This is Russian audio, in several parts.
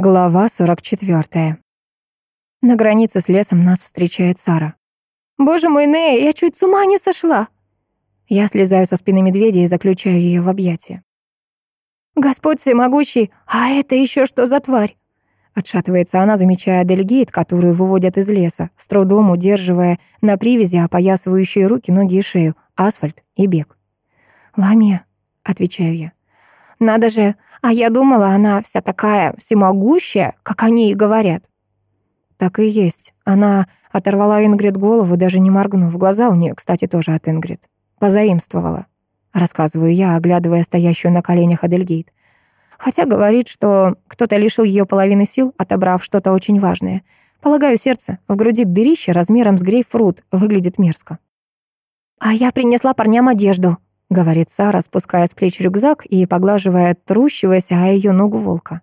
Глава 44. На границе с лесом нас встречает Сара. «Боже мой, Нея, я чуть с ума не сошла!» Я слезаю со спины медведя и заключаю ее в объятия. «Господь всемогущий, а это еще что за тварь?» Отшатывается она, замечая Адельгейт, которую выводят из леса, с трудом удерживая на привязи опоясывающие руки, ноги и шею, асфальт и бег. «Ламия», — отвечаю я. «Надо же, а я думала, она вся такая всемогущая, как они и говорят. Так и есть. Она оторвала Ингрид голову, даже не моргнув. Глаза у нее, кстати, тоже от Ингрид. Позаимствовала. Рассказываю я, оглядывая стоящую на коленях Адельгейт. Хотя говорит, что кто-то лишил ее половины сил, отобрав что-то очень важное. Полагаю, сердце в груди дырище размером с грейпфрут выглядит мерзко. «А я принесла парням одежду», Говорит Сара, спуская с плеч рюкзак и поглаживая трущегося а ее ногу волка.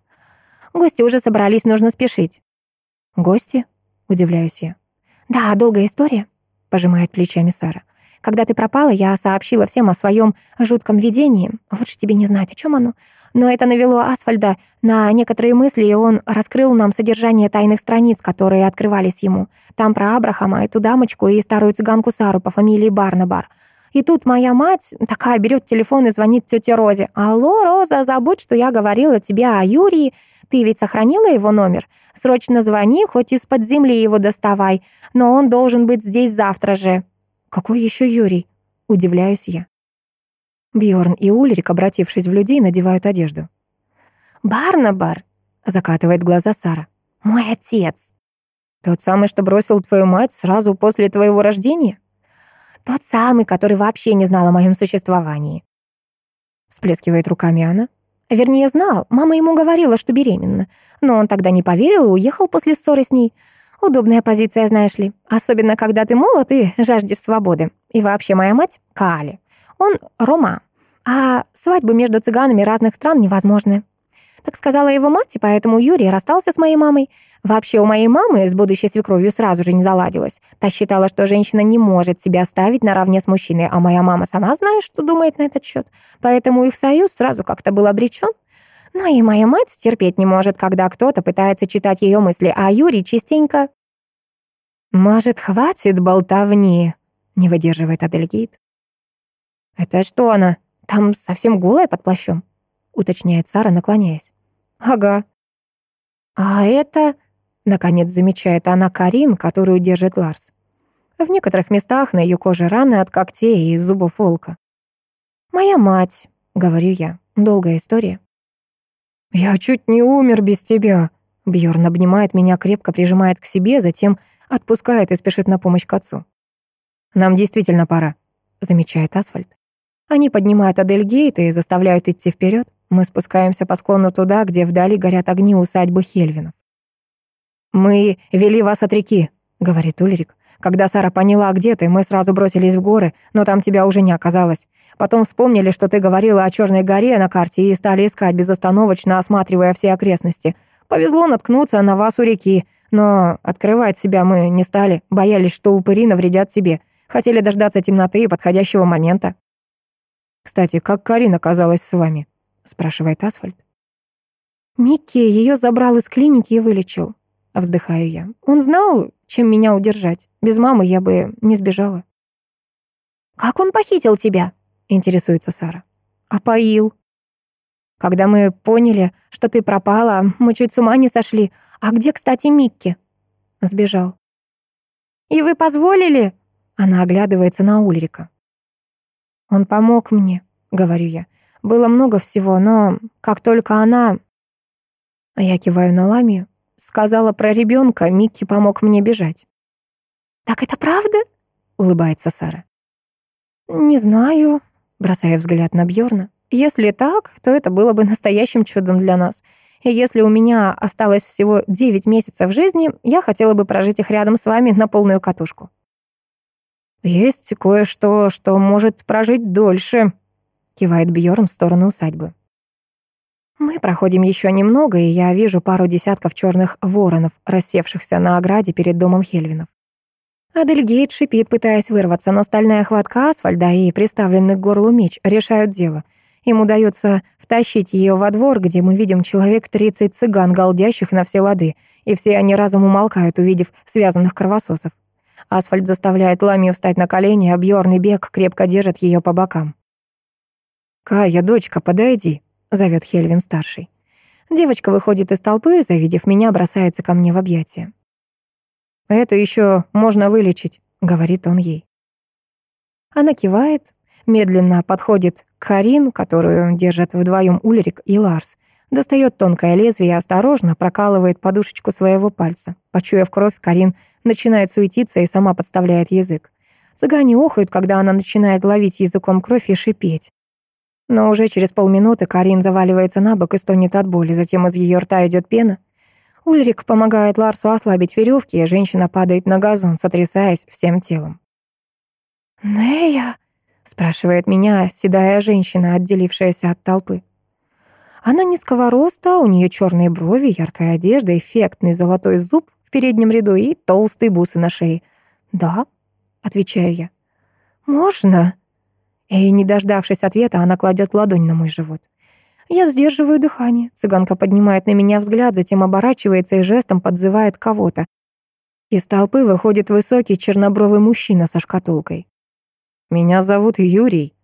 «Гости уже собрались, нужно спешить». «Гости?» — удивляюсь я. «Да, долгая история», — пожимает плечами Сара. «Когда ты пропала, я сообщила всем о своем жутком видении. Лучше тебе не знать, о чем оно. Но это навело Асфальда на некоторые мысли, и он раскрыл нам содержание тайных страниц, которые открывались ему. Там про Абрахама, эту дамочку и старую цыганку Сару по фамилии Барнабар». -Бар. И тут моя мать такая берет телефон и звонит тете Розе. «Алло, Роза, забудь, что я говорила тебе о Юрии. Ты ведь сохранила его номер? Срочно звони, хоть из-под земли его доставай. Но он должен быть здесь завтра же». «Какой еще Юрий?» — удивляюсь я. Бьорн и Ульрик, обратившись в людей, надевают одежду. «Барнабар!» — закатывает глаза Сара. «Мой отец!» «Тот самый, что бросил твою мать сразу после твоего рождения?» Тот самый, который вообще не знал о моем существовании. Сплескивает руками она. Вернее, знал. Мама ему говорила, что беременна. Но он тогда не поверил и уехал после ссоры с ней. Удобная позиция, знаешь ли. Особенно, когда ты молод и жаждешь свободы. И вообще моя мать — Кали, Он — Рома. А свадьбы между цыганами разных стран невозможны. Так сказала его мать, и поэтому Юрий расстался с моей мамой. Вообще у моей мамы с будущей свекровью сразу же не заладилось. Та считала, что женщина не может себя ставить наравне с мужчиной, а моя мама сама знает, что думает на этот счет. Поэтому их союз сразу как-то был обречен. Но ну и моя мать терпеть не может, когда кто-то пытается читать ее мысли, а Юрий частенько... «Может, хватит болтовни?» — не выдерживает Адельгейт. «Это что она? Там совсем голая под плащом?» — уточняет Сара, наклоняясь. «Ага». «А это...» — наконец замечает она Карин, которую держит Ларс. В некоторых местах на ее коже раны от когтей и зубов волка. «Моя мать», — говорю я. «Долгая история». «Я чуть не умер без тебя», — Бьорн обнимает меня, крепко прижимает к себе, затем отпускает и спешит на помощь к отцу. «Нам действительно пора», — замечает Асфальт. Они поднимают Адельгейт и заставляют идти вперед. Мы спускаемся по склону туда, где вдали горят огни усадьбы Хельвинов. «Мы вели вас от реки», — говорит Ульрик. «Когда Сара поняла, где ты, мы сразу бросились в горы, но там тебя уже не оказалось. Потом вспомнили, что ты говорила о Черной горе на карте и стали искать безостановочно, осматривая все окрестности. Повезло наткнуться на вас у реки, но открывать себя мы не стали, боялись, что упыри навредят тебе. Хотели дождаться темноты и подходящего момента». «Кстати, как Карина оказалась с вами?» спрашивает Асфальт. «Микки ее забрал из клиники и вылечил», — вздыхаю я. «Он знал, чем меня удержать. Без мамы я бы не сбежала». «Как он похитил тебя?» — интересуется Сара. «Опоил». «Когда мы поняли, что ты пропала, мы чуть с ума не сошли. А где, кстати, Микки?» Было много всего, но как только она... А я киваю на Лами. Сказала про ребенка, Микки помог мне бежать. «Так это правда?» — улыбается Сара. «Не знаю», — бросая взгляд на Бьорна. «Если так, то это было бы настоящим чудом для нас. И если у меня осталось всего 9 месяцев жизни, я хотела бы прожить их рядом с вами на полную катушку». «Есть кое-что, что может прожить дольше», кивает Бьорн в сторону усадьбы. Мы проходим еще немного, и я вижу пару десятков черных воронов, рассевшихся на ограде перед домом Хельвинов. Адельгейт шипит, пытаясь вырваться, но стальная хватка асфальда и приставленный к горлу меч решают дело. Им удается в втащить ее во двор, где мы видим человек 30 цыган, галдящих на все лады, и все они разом умолкают, увидев связанных кровососов. Асфальт заставляет Ламию встать на колени, а Бьёрн и Бег крепко держат ее по бокам. «Кая, дочка, подойди», — зовет Хельвин-старший. Девочка выходит из толпы, завидев меня, бросается ко мне в объятия. «Это еще можно вылечить», — говорит он ей. Она кивает, медленно подходит к Карин, которую держат вдвоем Ульрик и Ларс. Достает тонкое лезвие и осторожно прокалывает подушечку своего пальца. Почуяв кровь, Карин начинает суетиться и сама подставляет язык. Цыгане охают, когда она начинает ловить языком кровь и шипеть. Но уже через полминуты Карин заваливается на бок и стонет от боли, затем из ее рта идет пена. Ульрик помогает Ларсу ослабить веревки, и женщина падает на газон, сотрясаясь всем телом. «Нея?» — спрашивает меня седая женщина, отделившаяся от толпы. Она низкого роста, у нее черные брови, яркая одежда, эффектный золотой зуб в переднем ряду и толстые бусы на шее. «Да», — отвечаю я. «Можно?» И, не дождавшись ответа, она кладет ладонь на мой живот. Я сдерживаю дыхание. Цыганка поднимает на меня взгляд, затем оборачивается и жестом подзывает кого-то. Из толпы выходит высокий чернобровый мужчина со шкатулкой. «Меня зовут Юрий».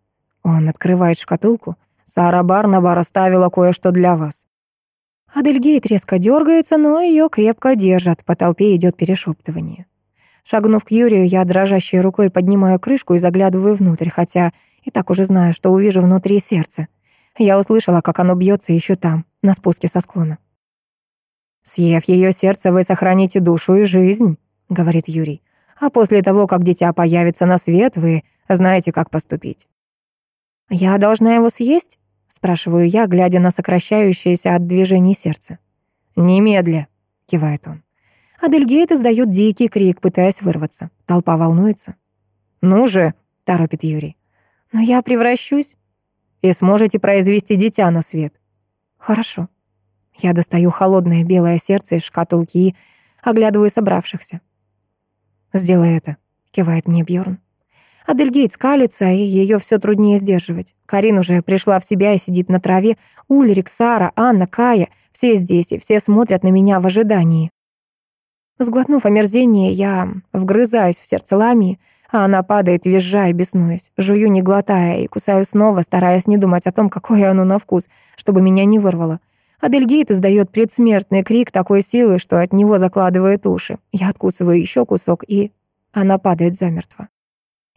Он открывает шкатулку. «Сара Барнаба расставила кое-что для вас». Адельгейт резко дергается, но ее крепко держат. По толпе идет перешептывание. Шагнув к Юрию, я дрожащей рукой поднимаю крышку и заглядываю внутрь, хотя и так уже знаю, что увижу внутри сердца. Я услышала, как оно бьется еще там, на спуске со склона. «Съев ее сердце, вы сохраните душу и жизнь», — говорит Юрий. «А после того, как дитя появится на свет, вы знаете, как поступить». «Я должна его съесть?» — спрашиваю я, глядя на сокращающееся от движений сердце. «Немедля», — кивает он. Адельгейт издает дикий крик, пытаясь вырваться. Толпа волнуется. «Ну же!» — торопит Юрий. Но я превращусь и сможете произвести дитя на свет. Хорошо. Я достаю холодное белое сердце из шкатулки и оглядываю собравшихся. «Сделай это», — кивает мне Бьорн. Адельгейт скалится, и ее все труднее сдерживать. Карин уже пришла в себя и сидит на траве. Ульрик, Сара, Анна, Кая — все здесь, и все смотрят на меня в ожидании. Сглотнув омерзение, я вгрызаюсь в сердце Ламии, а Она падает, визжа и беснуясь. Жую, не глотая, и кусаю снова, стараясь не думать о том, какое оно на вкус, чтобы меня не вырвало. Адельгейт издает предсмертный крик такой силы, что от него закладывает уши. Я откусываю еще кусок, и она падает замертво.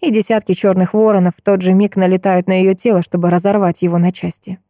И десятки черных воронов в тот же миг налетают на ее тело, чтобы разорвать его на части.